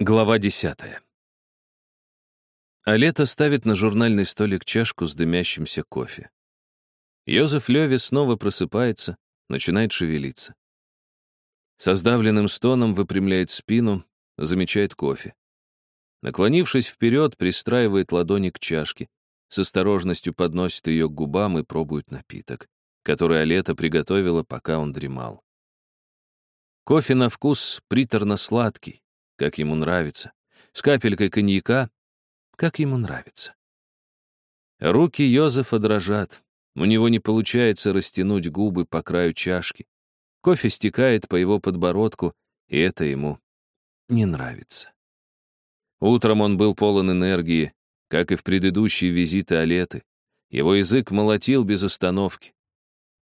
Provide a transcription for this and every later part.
Глава 10. А лето ставит на журнальный столик чашку с дымящимся кофе. Йозеф Леви снова просыпается, начинает шевелиться. Со сдавленным стоном выпрямляет спину, замечает кофе. Наклонившись вперед, пристраивает ладони к чашке, с осторожностью подносит ее к губам и пробует напиток, который Алета приготовила, пока он дремал. Кофе на вкус приторно-сладкий, как ему нравится, с капелькой коньяка, как ему нравится. Руки Йозефа дрожат, у него не получается растянуть губы по краю чашки. Кофе стекает по его подбородку, и это ему не нравится. Утром он был полон энергии, как и в предыдущие визиты Алеты. Его язык молотил без остановки.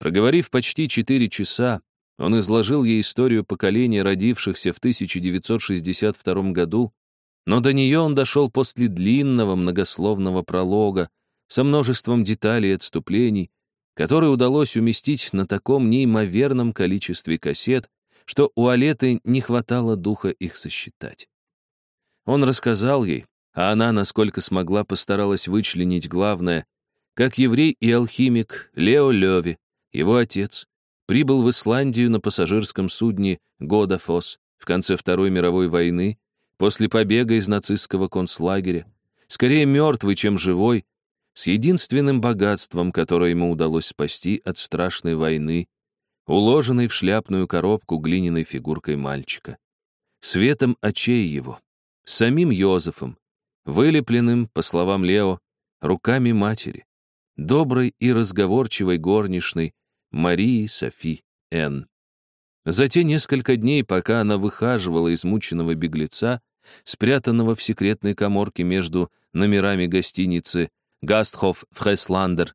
Проговорив почти четыре часа, он изложил ей историю поколения, родившихся в 1962 году, но до нее он дошел после длинного многословного пролога со множеством деталей и отступлений, которые удалось уместить на таком неимоверном количестве кассет, что у Алеты не хватало духа их сосчитать. Он рассказал ей, а она, насколько смогла, постаралась вычленить главное, как еврей и алхимик Лео Леви, его отец, прибыл в Исландию на пассажирском судне «Годафос» в конце Второй мировой войны, после побега из нацистского концлагеря, скорее мертвый, чем живой, с единственным богатством, которое ему удалось спасти от страшной войны, уложенной в шляпную коробку глиняной фигуркой мальчика. Светом очей его, самим Йозефом, вылепленным, по словам Лео, руками матери, доброй и разговорчивой горничной, Марии Софи Н. За те несколько дней, пока она выхаживала измученного беглеца, спрятанного в секретной коморке между номерами гостиницы «Гастхоф Фресландер»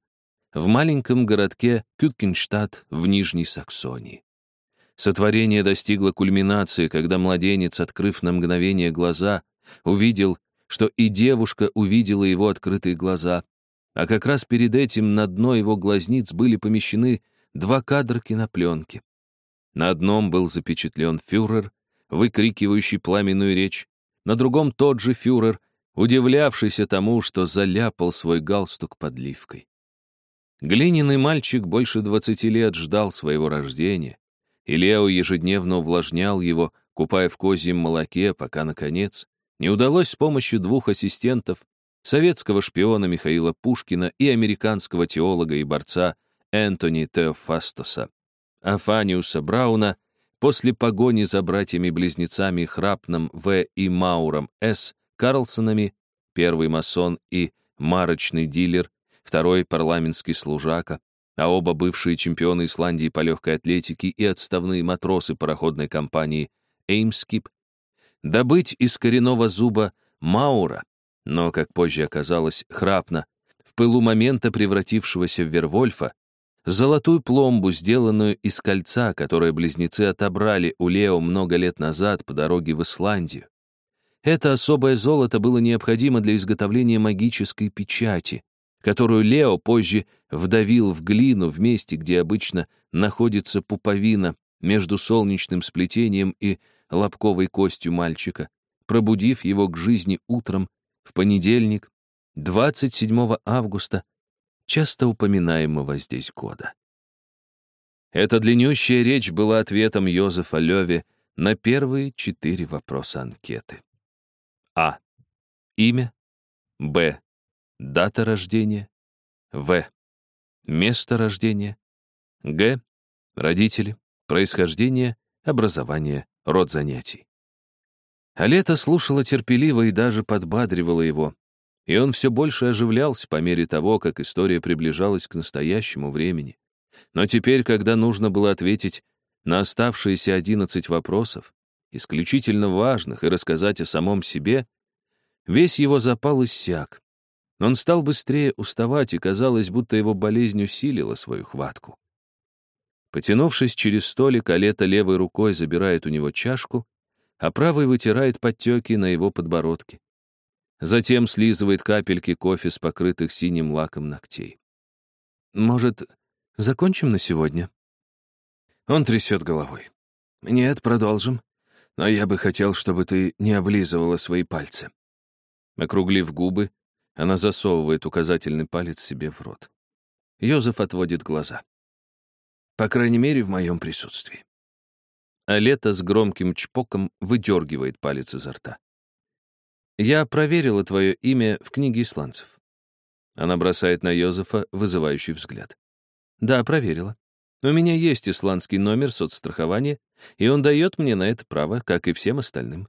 в маленьком городке Кюкенштадт в Нижней Саксонии. Сотворение достигло кульминации, когда младенец, открыв на мгновение глаза, увидел, что и девушка увидела его открытые глаза, а как раз перед этим на дно его глазниц были помещены два кадра кинопленки. На одном был запечатлен фюрер, выкрикивающий пламенную речь, на другом тот же фюрер, удивлявшийся тому, что заляпал свой галстук подливкой. Глиняный мальчик больше двадцати лет ждал своего рождения, и Лео ежедневно увлажнял его, купая в козьем молоке, пока, наконец, не удалось с помощью двух ассистентов, советского шпиона Михаила Пушкина и американского теолога и борца Энтони Теофастоса, Афаниуса Брауна, после погони за братьями-близнецами Храпном В. и Мауром С. Карлсонами, первый масон и марочный дилер, второй парламентский служака, а оба бывшие чемпионы Исландии по легкой атлетике и отставные матросы пароходной компании Эймскип, добыть из коренного зуба Маура, но, как позже оказалось, храпно, в пылу момента превратившегося в Вервольфа, золотую пломбу, сделанную из кольца, которое близнецы отобрали у Лео много лет назад по дороге в Исландию. Это особое золото было необходимо для изготовления магической печати, которую Лео позже вдавил в глину в месте, где обычно находится пуповина между солнечным сплетением и лобковой костью мальчика, пробудив его к жизни утром в понедельник, 27 августа часто упоминаемого здесь года. Эта длиннющая речь была ответом Йозефа Леви на первые четыре вопроса анкеты. А. Имя. Б. Дата рождения. В. Место рождения. Г. Родители. Происхождение. Образование. Род занятий. А слушала терпеливо и даже подбадривала его, и он все больше оживлялся по мере того, как история приближалась к настоящему времени. Но теперь, когда нужно было ответить на оставшиеся одиннадцать вопросов, исключительно важных, и рассказать о самом себе, весь его запал иссяк. Он стал быстрее уставать, и казалось, будто его болезнь усилила свою хватку. Потянувшись через столик, Алета левой рукой забирает у него чашку, а правой вытирает подтеки на его подбородке. Затем слизывает капельки кофе с покрытых синим лаком ногтей. «Может, закончим на сегодня?» Он трясет головой. «Нет, продолжим. но я бы хотел, чтобы ты не облизывала свои пальцы». Округлив губы, она засовывает указательный палец себе в рот. Йозеф отводит глаза. По крайней мере, в моем присутствии. А лето с громким чпоком выдергивает палец изо рта. «Я проверила твое имя в книге исландцев». Она бросает на Йозефа вызывающий взгляд. «Да, проверила. У меня есть исландский номер соцстрахования, и он дает мне на это право, как и всем остальным.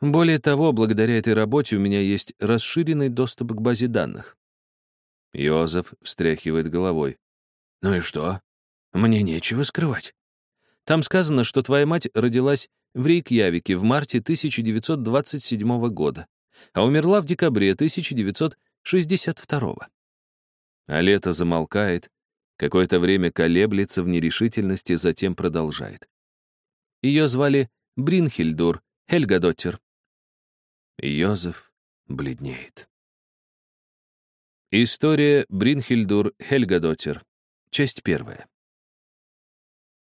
Более того, благодаря этой работе у меня есть расширенный доступ к базе данных. Йозеф встряхивает головой. «Ну и что? Мне нечего скрывать». Там сказано, что твоя мать родилась в Рейкьявике в марте 1927 года, а умерла в декабре 1962. А лето замолкает, какое-то время колеблется в нерешительности, затем продолжает. Ее звали Бринхильдур Хельгадоттер. Йозеф бледнеет. История Бринхильдур Хельгадоттер. Часть первая.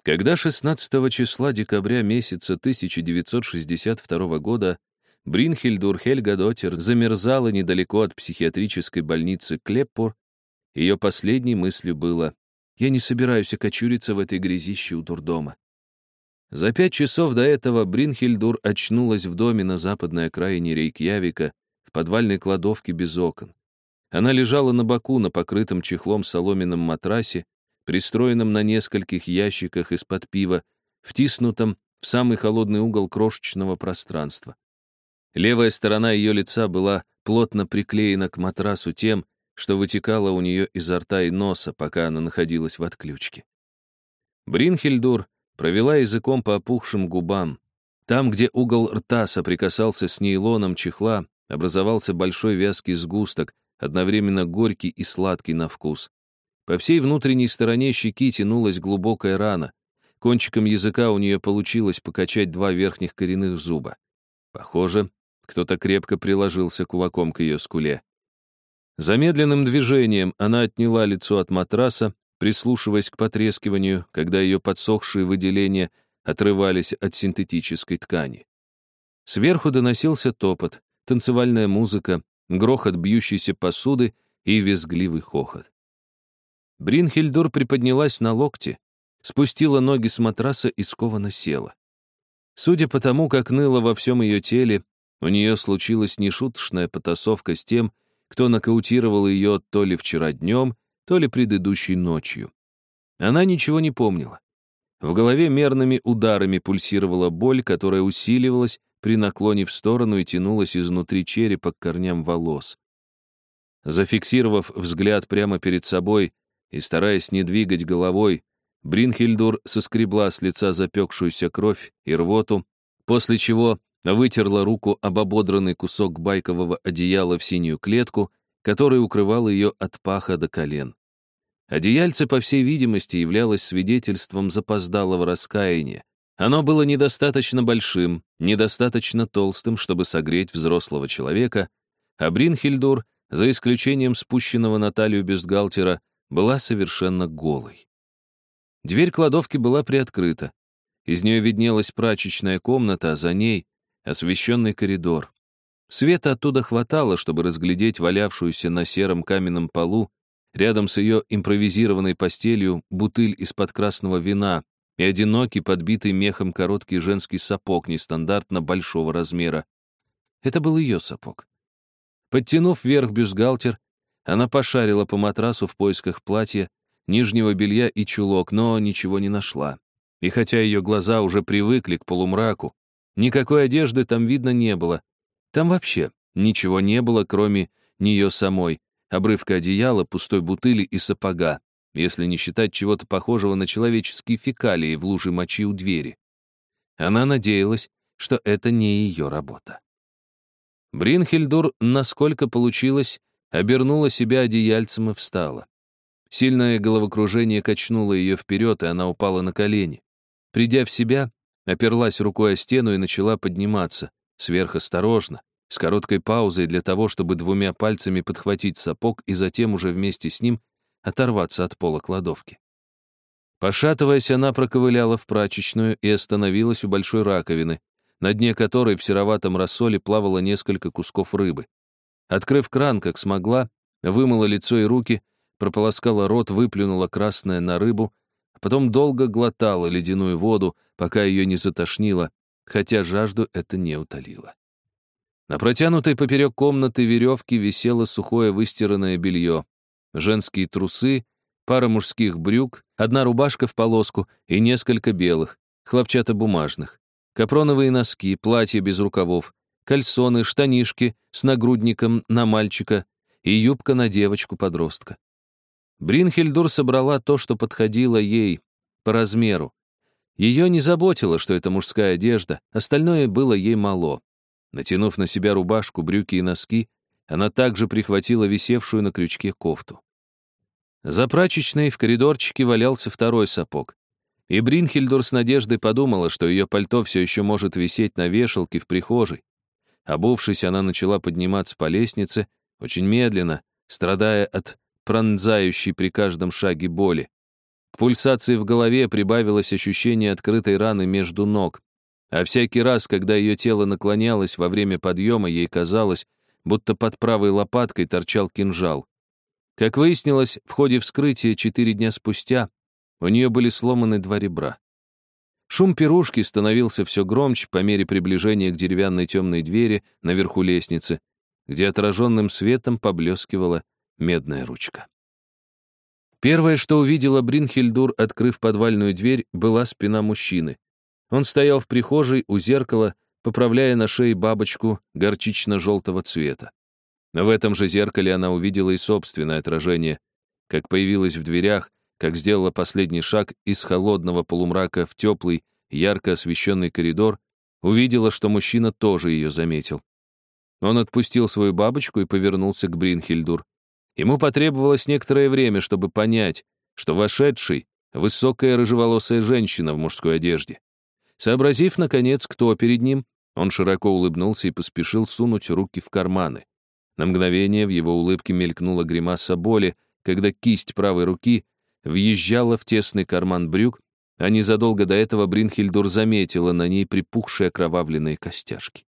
Когда 16 числа декабря месяца 1962 года Бринхильдур Хельгадоттер замерзала недалеко от психиатрической больницы Клеппур, ее последней мыслью было «Я не собираюсь окочуриться в этой грязище у дурдома». За пять часов до этого Бринхельдур очнулась в доме на западной окраине Рейкьявика, в подвальной кладовке без окон. Она лежала на боку на покрытом чехлом соломенном матрасе, пристроенном на нескольких ящиках из-под пива, втиснутом в самый холодный угол крошечного пространства. Левая сторона ее лица была плотно приклеена к матрасу тем, что вытекало у нее изо рта и носа, пока она находилась в отключке. Бринхельдур провела языком по опухшим губам. Там, где угол рта соприкасался с нейлоном чехла, образовался большой вязкий сгусток, одновременно горький и сладкий на вкус. По всей внутренней стороне щеки тянулась глубокая рана. Кончиком языка у нее получилось покачать два верхних коренных зуба. Похоже, кто-то крепко приложился кулаком к ее скуле. Замедленным движением она отняла лицо от матраса прислушиваясь к потрескиванию, когда ее подсохшие выделения отрывались от синтетической ткани. Сверху доносился топот, танцевальная музыка, грохот бьющейся посуды и визгливый хохот. Бринхельдур приподнялась на локте, спустила ноги с матраса и скованно села. Судя по тому, как ныло во всем ее теле, у нее случилась нешуточная потасовка с тем, кто нокаутировал ее то ли вчера днем, то ли предыдущей ночью. Она ничего не помнила. В голове мерными ударами пульсировала боль, которая усиливалась при наклоне в сторону и тянулась изнутри черепа к корням волос. Зафиксировав взгляд прямо перед собой и стараясь не двигать головой, Бринхельдур соскребла с лица запекшуюся кровь и рвоту, после чего вытерла руку об ободранный кусок байкового одеяла в синюю клетку который укрывал ее от паха до колен. Одеяльце, по всей видимости, являлось свидетельством запоздалого раскаяния. Оно было недостаточно большим, недостаточно толстым, чтобы согреть взрослого человека, а Бринхельдур, за исключением спущенного на талию бюстгальтера, была совершенно голой. Дверь кладовки была приоткрыта. Из нее виднелась прачечная комната, а за ней — освещенный коридор. Света оттуда хватало, чтобы разглядеть валявшуюся на сером каменном полу, рядом с ее импровизированной постелью, бутыль из-под красного вина и одинокий, подбитый мехом короткий женский сапог нестандартно большого размера. Это был ее сапог. Подтянув вверх бюстгальтер, она пошарила по матрасу в поисках платья, нижнего белья и чулок, но ничего не нашла. И хотя ее глаза уже привыкли к полумраку, никакой одежды там видно не было, там вообще ничего не было, кроме нее самой, обрывка одеяла, пустой бутыли и сапога, если не считать чего-то похожего на человеческие фекалии в луже мочи у двери. Она надеялась, что это не ее работа. Бринхельдур, насколько получилось, обернула себя одеяльцем и встала. Сильное головокружение качнуло ее вперед, и она упала на колени. Придя в себя, оперлась рукой о стену и начала подниматься — сверхосторожно, с короткой паузой для того, чтобы двумя пальцами подхватить сапог и затем уже вместе с ним оторваться от пола кладовки. Пошатываясь, она проковыляла в прачечную и остановилась у большой раковины, на дне которой в сероватом рассоле плавало несколько кусков рыбы. Открыв кран, как смогла, вымыла лицо и руки, прополоскала рот, выплюнула красное на рыбу, а потом долго глотала ледяную воду, пока ее не затошнило, хотя жажду это не утолило. На протянутой поперек комнаты веревки висело сухое выстиранное белье, женские трусы, пара мужских брюк, одна рубашка в полоску и несколько белых, хлопчатобумажных, капроновые носки, платья без рукавов, кальсоны, штанишки с нагрудником на мальчика и юбка на девочку-подростка. Бринхельдур собрала то, что подходило ей по размеру. Ее не заботило, что это мужская одежда, остальное было ей мало. Натянув на себя рубашку, брюки и носки, она также прихватила висевшую на крючке кофту. За прачечной в коридорчике валялся второй сапог. И Бринхельдур с надеждой подумала, что ее пальто все еще может висеть на вешалке в прихожей. Обувшись, она начала подниматься по лестнице, очень медленно, страдая от пронзающей при каждом шаге боли. К пульсации в голове прибавилось ощущение открытой раны между ног. А всякий раз, когда ее тело наклонялось во время подъема, ей казалось, будто под правой лопаткой торчал кинжал. Как выяснилось, в ходе вскрытия четыре дня спустя у нее были сломаны два ребра. Шум пирушки становился все громче по мере приближения к деревянной темной двери наверху лестницы, где отраженным светом поблескивала медная ручка. Первое, что увидела Бринхельдур, открыв подвальную дверь, была спина мужчины. Он стоял в прихожей у зеркала, поправляя на шее бабочку горчично-желтого цвета. В этом же зеркале она увидела и собственное отражение, как появилась в дверях, как сделала последний шаг из холодного полумрака в теплый, ярко освещенный коридор, увидела, что мужчина тоже ее заметил. Он отпустил свою бабочку и повернулся к Бринхельдур. Ему потребовалось некоторое время, чтобы понять, что вошедший — высокая рыжеволосая женщина в мужской одежде. Сообразив, наконец, кто перед ним, он широко улыбнулся и поспешил сунуть руки в карманы. На мгновение в его улыбке мелькнула гримаса боли, когда кисть правой руки въезжала в тесный карман брюк, а незадолго до этого Бринхельдур заметила на ней припухшие окровавленные костяшки.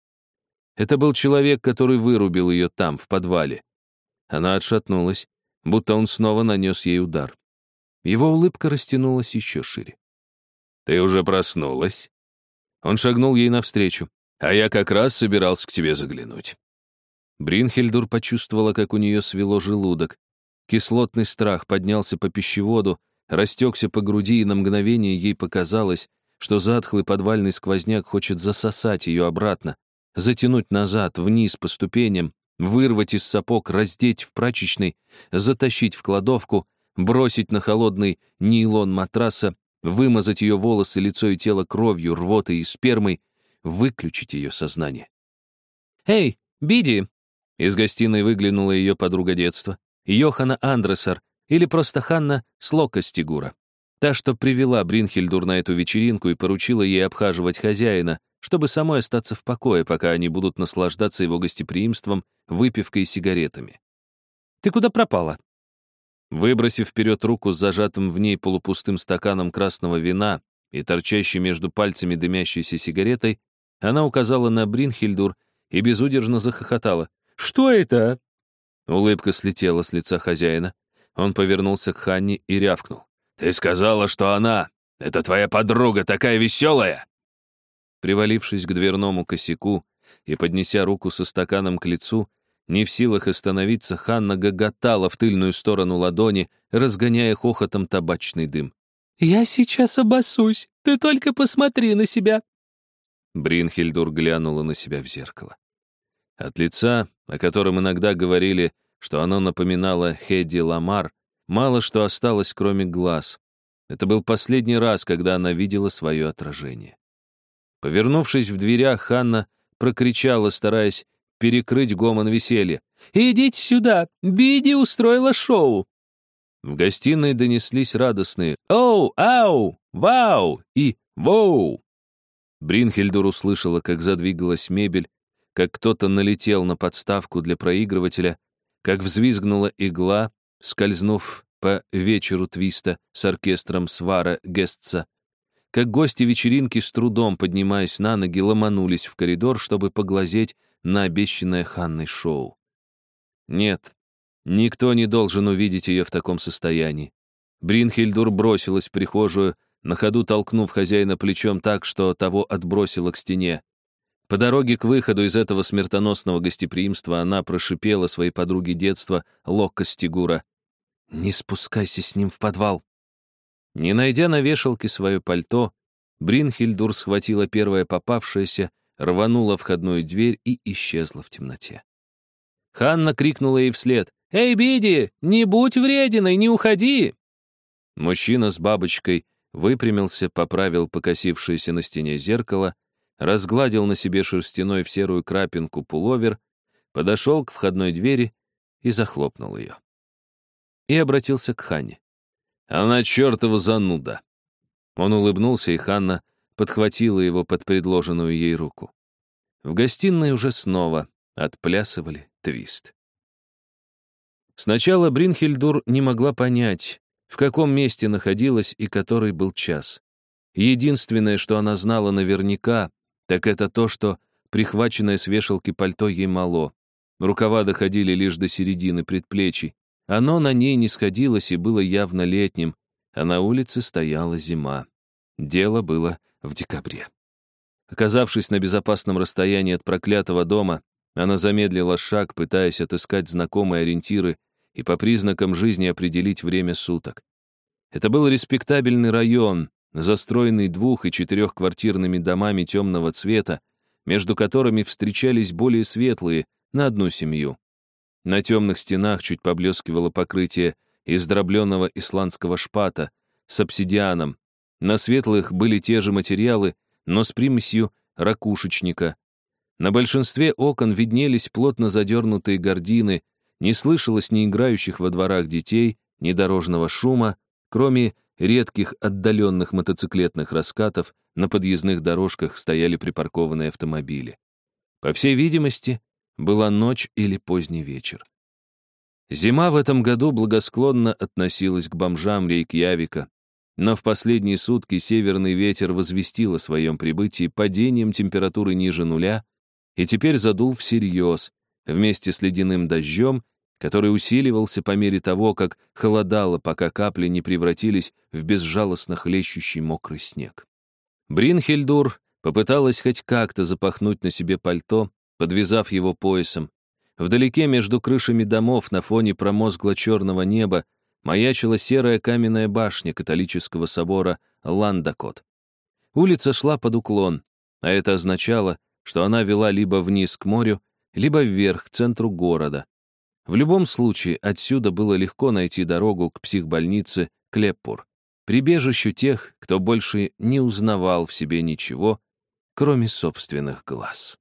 Это был человек, который вырубил ее там, в подвале. Она отшатнулась, будто он снова нанес ей удар. Его улыбка растянулась еще шире. «Ты уже проснулась?» Он шагнул ей навстречу. «А я как раз собирался к тебе заглянуть». Бринхельдур почувствовала, как у нее свело желудок, Кислотный страх поднялся по пищеводу, растекся по груди, и на мгновение ей показалось, что затхлый подвальный сквозняк хочет засосать ее обратно, затянуть назад, вниз по ступеням, вырвать из сапог, раздеть в прачечной, затащить в кладовку, бросить на холодный нейлон матраса, вымазать ее волосы, лицо и тело кровью, рвотой и спермой, выключить ее сознание. «Эй, Биди!» Из гостиной выглянула ее подруга детства. Йохана Андресер или просто Ханна Слокостигура. Та, что привела Бринхельдур на эту вечеринку и поручила ей обхаживать хозяина, чтобы самой остаться в покое, пока они будут наслаждаться его гостеприимством, выпивкой и сигаретами. «Ты куда пропала?» Выбросив вперед руку с зажатым в ней полупустым стаканом красного вина и торчащей между пальцами дымящейся сигаретой, она указала на Бринхельдур и безудержно захохотала. «Что это?» Улыбка слетела с лица хозяина. Он повернулся к Ханне и рявкнул. «Ты сказала, что она, это твоя подруга, такая веселая!» Привалившись к дверному косяку и поднеся руку со стаканом к лицу, не в силах остановиться, Ханна гоготала в тыльную сторону ладони, разгоняя хохотом табачный дым. «Я сейчас обоссусь, ты только посмотри на себя!» Бринхельдур глянула на себя в зеркало. От лица, о котором иногда говорили, что оно напоминало Хедди Ламар, мало что осталось, кроме глаз. Это был последний раз, когда она видела свое отражение. Повернувшись в дверях, Ханна прокричала, стараясь перекрыть гомон веселья. «Идите сюда! Биди устроила шоу!» В гостиной донеслись радостные «Оу! Ау! Вау!» и «Воу!». Бринхельдур услышала, как задвигалась мебель, как кто-то налетел на подставку для проигрывателя, как взвизгнула игла, скользнув по вечеру твиста с оркестром Свара Гестца, как гости вечеринки с трудом, поднимаясь на ноги, ломанулись в коридор, чтобы поглазеть на обещанное Ханной шоу. Нет, никто не должен увидеть ее в таком состоянии. Бринхельдур бросилась в прихожую, на ходу толкнув хозяина плечом так, что того отбросило к стене. По дороге к выходу из этого смертоносного гостеприимства она прошипела своей подруге детства Локко Стигура. «Не спускайся с ним в подвал». Не найдя на вешалке свое пальто, Бринхельдур схватила первое попавшееся, рванула входную дверь и исчезла в темноте. Ханна крикнула ей вслед. «Эй, Биди, не будь врединой, не уходи!» Мужчина с бабочкой выпрямился, поправил покосившееся на стене зеркало, разгладил на себе шерстяной в серую крапинку пуловер, подошел к входной двери и захлопнул ее. И обратился к Ханне. Она чертова зануда. Он улыбнулся, и Ханна подхватила его под предложенную ей руку. В гостиной уже снова отплясывали твист. Сначала Бринхельдур не могла понять, в каком месте находилась и который был час. Единственное, что она знала наверняка, так это то, что прихваченное с вешалки пальто ей мало. Рукава доходили лишь до середины предплечий, оно на ней не сходилось и было явно летним, а на улице стояла зима. Дело было в декабре. Оказавшись на безопасном расстоянии от проклятого дома, она замедлила шаг, пытаясь отыскать знакомые ориентиры и по признакам жизни определить время суток. Это был респектабельный район, застроенный двух- и четырехквартирными домами темного цвета, между которыми встречались более светлые на одну семью. На темных стенах чуть поблескивало покрытие из дробленного исландского шпата с обсидианом. На светлых были те же материалы, но с примесью ракушечника. На большинстве окон виднелись плотно задернутые гардины, не слышалось ни играющих во дворах детей, ни дорожного шума, кроме редких отдаленных мотоциклетных раскатов на подъездных дорожках стояли припаркованные автомобили. По всей видимости, была ночь или поздний вечер. Зима в этом году благосклонно относилась к бомжам Рейкьявика, но в последние сутки северный ветер возвестил о своем прибытии падением температуры ниже нуля и теперь задул всерьез, вместе с ледяным дождем, который усиливался по мере того, как холодало, пока капли не превратились в безжалостно хлещущий мокрый снег. Бринхельдур попыталась хоть как-то запахнуть на себе пальто, подвязав его поясом. Вдалеке между крышами домов на фоне промозгло-черного неба маячила серая каменная башня католического собора Ландакот. Улица шла под уклон, а это означало, что она вела либо вниз к морю, либо вверх к центру города. В любом случае, отсюда было легко найти дорогу к психбольнице Клеппур, прибежищу тех, кто больше не узнавал в себе ничего, кроме собственных глаз.